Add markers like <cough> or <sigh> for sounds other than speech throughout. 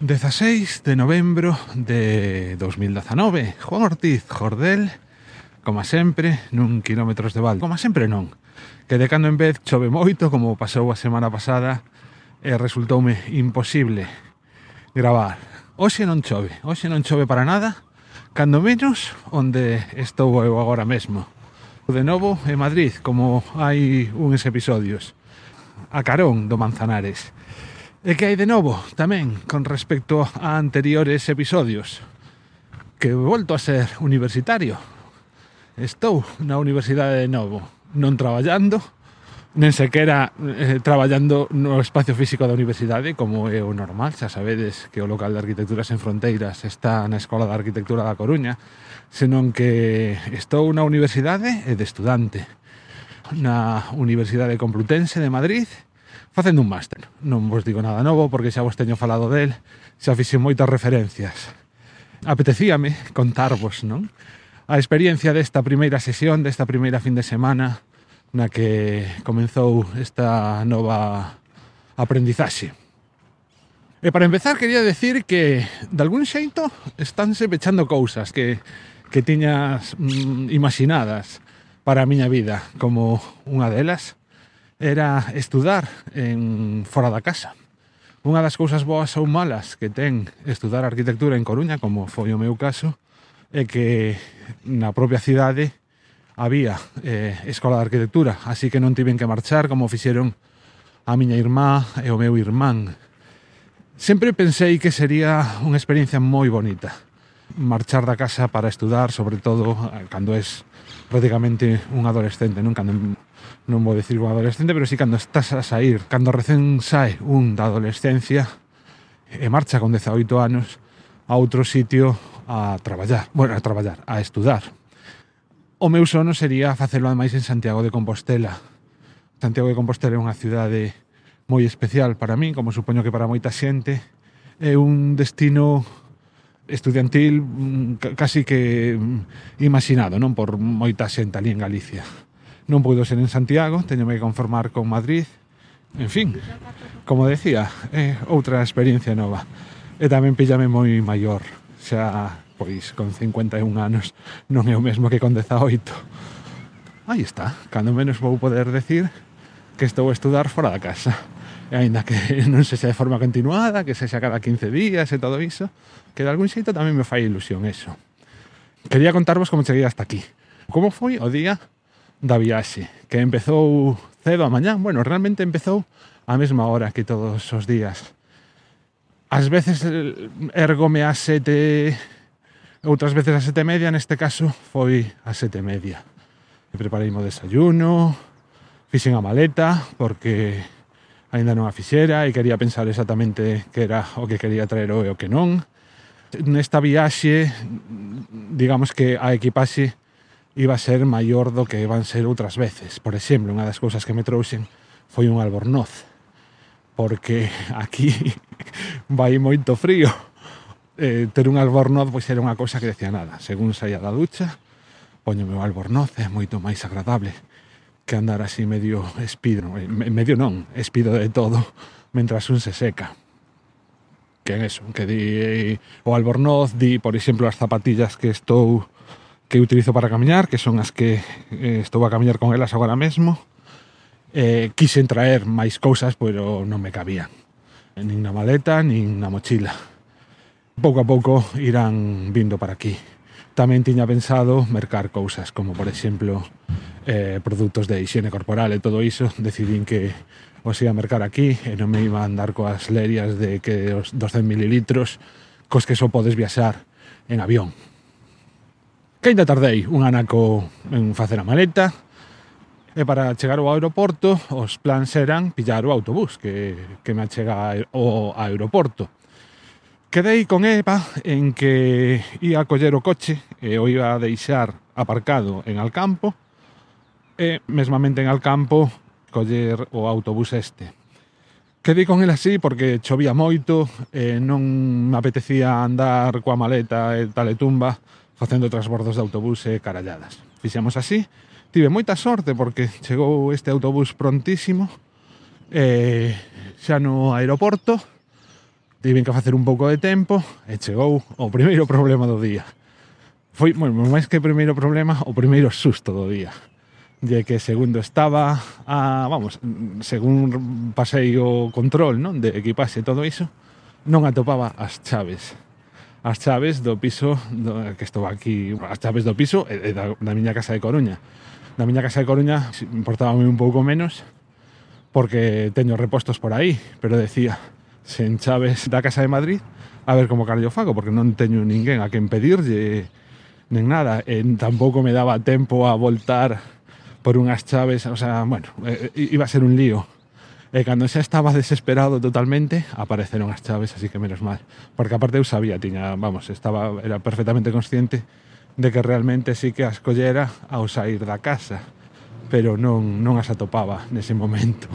16 de novembro de 2019 Juan Ortiz Jordel Como sempre, nun kilómetros de balde Como sempre non Que de cando en vez chove moito Como pasou a semana pasada E resultoume imposible gravar. Oxe non chove, oxe non chove para nada Cando menos, onde estou eu agora mesmo. De novo en Madrid, como hai uns episodios. A carón do Manzanares. E que hai de novo tamén con respecto a anteriores episodios que volto a ser universitario. Estou na universidade de novo, non traballando, nen sequera eh, traballando no espacio físico da universidade como é o normal, xa sabedes que o local de arquitectura sen fronteiras está na Escola de Arquitectura da Coruña senón que estou na universidade e de estudante na Universidade Complutense de Madrid facendo un máster. Non vos digo nada novo porque xa vos teño falado del, xa fixen moitas referencias. Apetecíame contarvos, non? A experiencia desta primeira sesión, desta primeira fin de semana na que comenzou esta nova aprendizaxe. E para empezar, quería decir que, de algún xeito, estánse pechando cousas que, que tiñas mm, imaginadas para a miña vida, como unha delas, era estudar en fora da casa. Unha das cousas boas ou malas que ten estudar arquitectura en Coruña, como foi o meu caso, é que na propia cidade había eh, escola de arquitectura, así que non tiven que marchar como fixeron a miña irmá e o meu irmán. Sempre pensei que sería unha experiencia moi bonita marchar da casa para estudar, sobre todo eh, cando es prácticamente un adolescente, non cando non vou decir un adolescente, pero si sí cando estás a sair, cando recén sae un da adolescencia e marcha con 18 anos a outro sitio a traballar, bueno, a traballar, a estudar. O meu sono sería facelo ademais en Santiago de Compostela. Santiago de Compostela é unha cidade moi especial para min, como supoño que para moita xente. É un destino estudiantil mm, casi que mm, imaginado, non? Por moita xente ali en Galicia non puido ser en Santiago, teñome que conformar con Madrid, en fin, como decía, é eh, outra experiencia nova. E tamén pillame moi maior, xa pois con 51 anos non é o mesmo que con 18. Aí está, cando menos vou poder decir que estou a estudar fora da casa. E aínda que <laughs> non se xa de forma continuada, que se xa cada 15 días e todo iso, que de algún xeito tamén me fai ilusión eso. Quería contarvos como cheguei hasta aquí. Como foi o día da viaxe, que empezou cedo a mañán, bueno, realmente empezou a mesma hora que todos os días. Ás veces eh, ergome a sete, outras veces a sete media, neste caso foi a sete media. E preparei o desayuno, fixen a maleta, porque aínda non a fixera e quería pensar exactamente que era o que quería traer o e o que non. Nesta viaxe, digamos que a equipaxe iba a ser maior do que van ser outras veces. Por exemplo, unha das cousas que me trouxen foi un albornoz, porque <laughs> aquí vai moito frío. Eh, ter un albornoz pois era unha cousa que decía nada. Según saía da ducha, poñome o albornoz, é moito máis agradable que andar así medio espido, eh, medio non, espido de todo, mentras un se seca. Que é eso, que di o albornoz, di, por exemplo, as zapatillas que estou que utilizo para camiñar, que son as que eh, estou a camiñar con elas agora mesmo. Eh, quixen traer máis cousas, pero non me cabían. Nin na maleta, nin na mochila. Pouco a pouco irán vindo para aquí. Tamén tiña pensado mercar cousas, como por exemplo eh, produtos de higiene corporal e todo iso. Decidín que os ia mercar aquí e non me iba a andar coas lerias de que os 200 mililitros cos que só podes viaxar en avión que ainda tardei un anaco en facer a maleta. E para chegar ao aeroporto os plans eran pillar o autobús que, que me achega ao aeroporto. Quedei con Eva en que ia a coller o coche e o iba a deixar aparcado en Alcampo e mesmamente en Alcampo coller o autobús este. Quedei con el así porque chovía moito, e non me apetecía andar coa maleta e taletumba tumba facendo transbordos de autobús e caralladas. Fixemos así, tive moita sorte porque chegou este autobús prontísimo, e xa no aeroporto, tiven que facer un pouco de tempo, e chegou o primeiro problema do día. Foi, bueno, máis que o primeiro problema, o primeiro susto do día de que segundo estaba a, vamos, según pasei o control, non, de equipaxe e todo iso, non atopaba as chaves as chaves do piso do, que estou aquí, as chaves do piso e, e da, da miña casa de Coruña. Da miña casa de Coruña importábame un pouco menos porque teño repostos por aí, pero decía, sen chaves da casa de Madrid, a ver como carallo fago, porque non teño ninguén a quen pedirlle nen nada, e tampouco me daba tempo a voltar por unhas chaves, o sea, bueno, iba a ser un lío. E cando xa estaba desesperado totalmente, apareceron as chaves, así que menos mal. Porque aparte eu sabía, tiña, vamos, estaba, era perfectamente consciente de que realmente sí que as collera ao sair da casa, pero non, non as atopaba nese momento.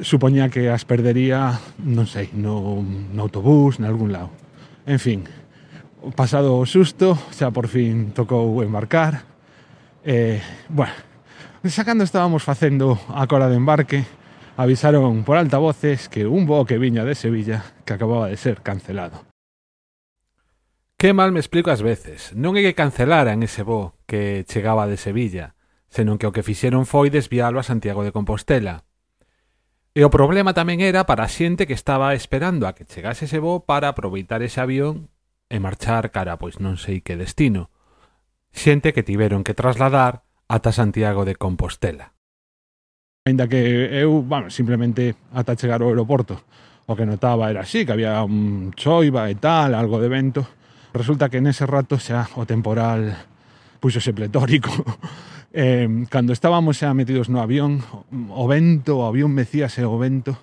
Supoñía que as perdería, non sei, no, no autobús, algún lado. En fin, pasado o susto, xa por fin tocou embarcar. Eh, bueno, Xa cando estábamos facendo a cola de embarque, avisaron por altavoces que un voo que viña de Sevilla que acababa de ser cancelado. Que mal me explico ás veces. Non é que cancelaran ese voo que chegaba de Sevilla, senón que o que fixeron foi desviálo a Santiago de Compostela. E o problema tamén era para a xente que estaba esperando a que chegase ese voo para aproveitar ese avión e marchar cara pois non sei que destino. Xente que tiveron que trasladar ata Santiago de Compostela. Ainda que eu, bueno, simplemente ata chegar ao aeroporto, o que notaba era así, que había un choiva e tal, algo de vento. Resulta que nese rato xa o temporal puxose pletórico. <laughs> eh, cando estábamos xa metidos no avión, o vento, o avión mecíase o vento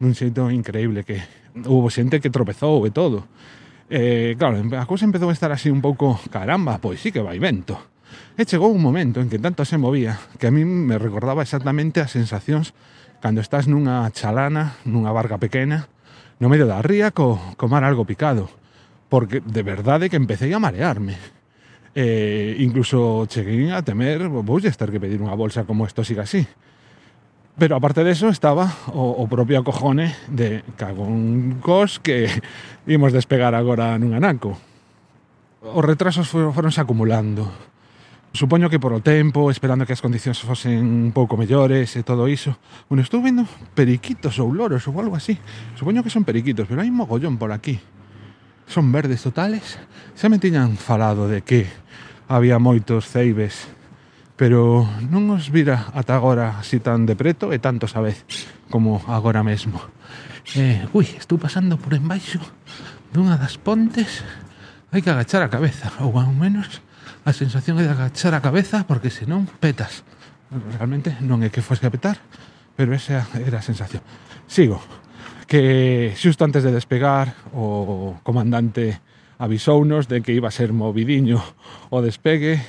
dun xeito increíble que hubo xente que tropezou e todo. Eh, claro, a cousa empezou a estar así un pouco, caramba, pois sí que vai vento. E chegou un momento en que tanto se movía que a mí me recordaba exactamente as sensacións cando estás nunha chalana, nunha barca pequena, no medio da ría co, co mar algo picado, porque de verdade que empecé a marearme. E incluso cheguei a temer, vou estar que pedir unha bolsa como isto siga así. Pero aparte de eso estaba o, o propio acojone de cagón cos que imos despegar agora nun anaco. Os retrasos foronse acumulando Supoño que por o tempo, esperando que as condicións fosen un pouco mellores e todo iso. Bueno, estou vendo periquitos ou loros ou algo así. Supoño que son periquitos, pero hai un mogollón por aquí. Son verdes totales. Xa me tiñan falado de que había moitos ceibes, pero non os vira ata agora así tan de preto e tantos a vez como agora mesmo. Eh, ui, estou pasando por embaixo dunha das pontes. Hai que agachar a cabeza, ou ao menos a sensación é de agachar a cabeza porque senón petas. Realmente non é que fose a petar, pero esa era a sensación. Sigo, que xusto antes de despegar o comandante avisounos de que iba a ser movidiño o despegue.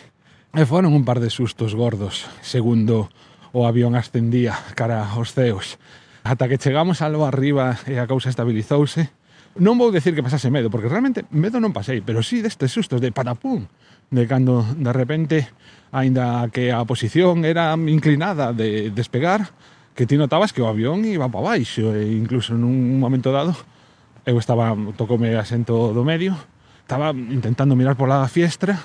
E foron un par de sustos gordos. Segundo o avión ascendía cara aos ceos. Ata que chegamos algo arriba e a cousa estabilizouse Non vou decir que pasase medo, porque realmente medo non pasei, pero sí destes sustos de patapum, de cando de repente, aínda que a posición era inclinada de despegar, que ti notabas que o avión iba para baixo, e incluso nun momento dado, eu estaba, tocome asento do medio, estaba intentando mirar pola fiestra,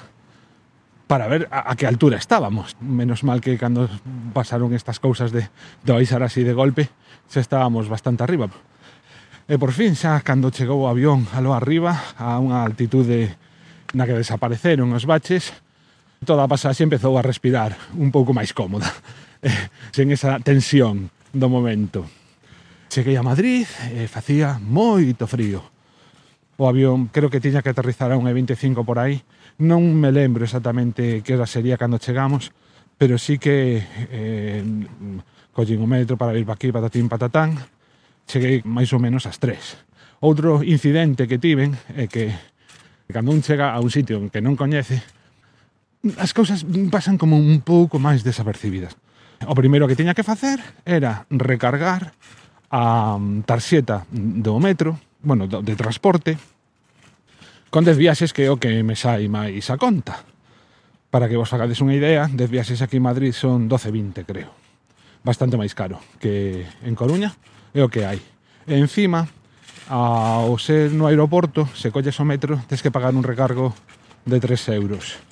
para ver a, a que altura estábamos. Menos mal que cando pasaron estas cousas de, de baixar así de golpe, xa estábamos bastante arriba. E por fin xa cando chegou o avión alo arriba a unha altitude na que desapareceron os baches toda a pasaxe empezou a respirar un pouco máis cómoda <laughs> eh, sen esa tensión do momento. Cheguei a Madrid e facía moito frío. O avión creo que tiña que aterrizar a un E25 por aí. Non me lembro exactamente que hora sería cando chegamos, pero sí que eh, collín o metro para ir para aquí, patatín, patatán, cheguei máis ou menos ás tres. Outro incidente que tiven é que cando un chega a un sitio que non coñece, as cousas pasan como un pouco máis desapercibidas. O primeiro que tiña que facer era recargar a mm, tarxeta do metro, bueno, de transporte, con 10 viaxes que é o que me sai máis a conta. Para que vos fagades unha idea, 10 viaxes aquí en Madrid son 12,20, creo. Bastante máis caro que en Coruña é o que hai. E encima, ao ser no aeroporto, se colles o metro, tens que pagar un recargo de 3 euros.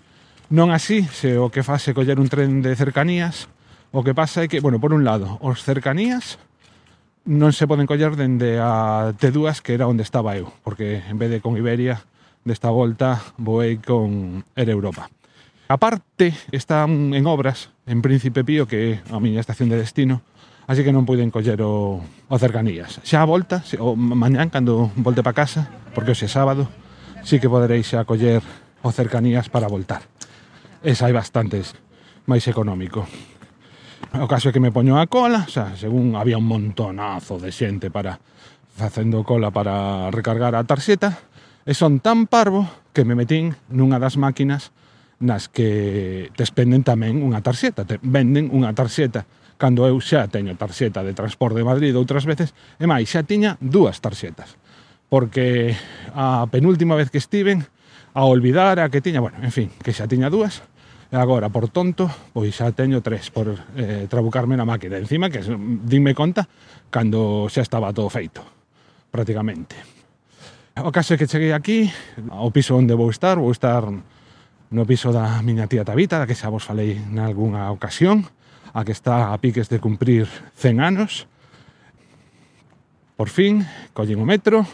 Non así, se o que faz é coller un tren de cercanías, o que pasa é que, bueno, por un lado, os cercanías non se poden coller dende a T2, que era onde estaba eu, porque en vez de con Iberia, desta volta voei con Air Europa. A parte, están en obras en Príncipe Pío, que é a miña estación de destino, así que non poden coller o, o cercanías. Xa a volta, o mañán, cando volte para casa, porque hoxe é sábado, sí que poderéis xa coller o cercanías para voltar. Esa hai bastantes máis económico. O caso é que me poño a cola, xa, según había un montonazo de xente para facendo cola para recargar a tarxeta, e son tan parvo que me metín nunha das máquinas nas que te expenden tamén unha tarxeta, te venden unha tarxeta cando eu xa teño tarxeta de transporte de Madrid outras veces, e máis, xa tiña dúas tarxetas, porque a penúltima vez que estiven, a olvidar a que tiña, bueno, en fin, que xa tiña dúas, e agora, por tonto, pois xa teño tres por eh, trabucarme na máquina. Encima, que dime conta, cando xa estaba todo feito, prácticamente. O caso é que cheguei aquí, ao piso onde vou estar, vou estar no piso da miña tía Tabita, da que xa vos falei nalgúna ocasión, a que está a piques de cumprir 100 anos. Por fin, collín o metro,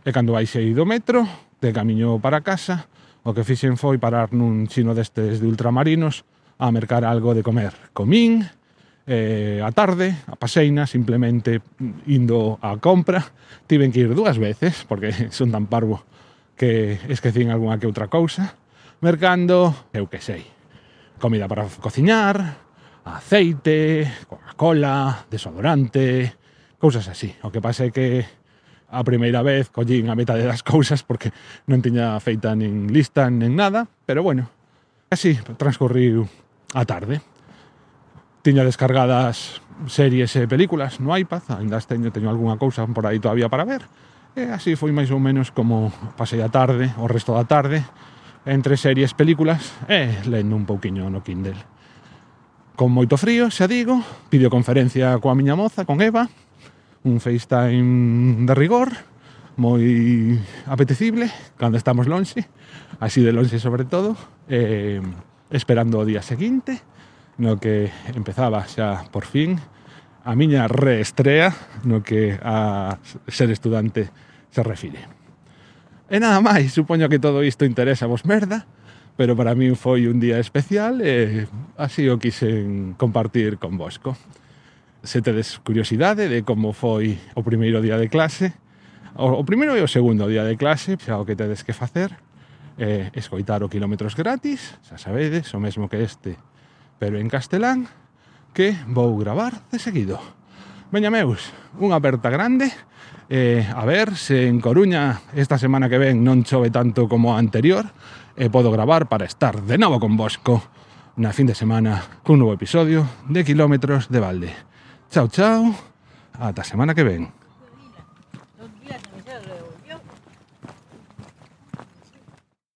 e cando baixei do metro, de camiño para casa, o que fixen foi parar nun chino destes de ultramarinos a mercar algo de comer. Comín, eh, a tarde, a paseina, simplemente indo a compra. Tiven que ir dúas veces, porque <laughs> son tan parvo que esquecín algunha que outra cousa. Mercando, eu que sei, comida para cociñar, aceite, Coca-Cola, desodorante, cousas así. O que pase que a primeira vez collín a metade das <laughs> cousas porque non tiña feita nin lista nin nada, pero bueno, así transcorriu a tarde. Tiña descargadas series e películas no iPad, ainda teño, teño algunha cousa por aí todavía para ver, e así foi máis ou menos como pasei a tarde, o resto da tarde, entre series, películas e lendo un pouquiño no Kindle con moito frío, xa digo, videoconferencia coa miña moza, con Eva, un FaceTime de rigor, moi apetecible, cando estamos lonxe, así de lonxe sobre todo, eh, esperando o día seguinte, no que empezaba xa por fin a miña reestrea no que a ser estudante se refire. E nada máis, supoño que todo isto interesa vos merda, pero para min foi un día especial e así o quixen compartir con vosco. Se tedes curiosidade de como foi o primeiro día de clase, o primeiro e o segundo día de clase, xa o que tedes que facer, é escoitar o quilómetros gratis, xa sabedes, o mesmo que este, pero en castelán, que vou gravar de seguido. Veña meus, unha aperta grande eh, A ver se en Coruña esta semana que ven non chove tanto como a anterior E podo gravar para estar de novo con Bosco na fin de semana cun novo episodio de Kilómetros de Valde Chao, chao, ata semana que ven.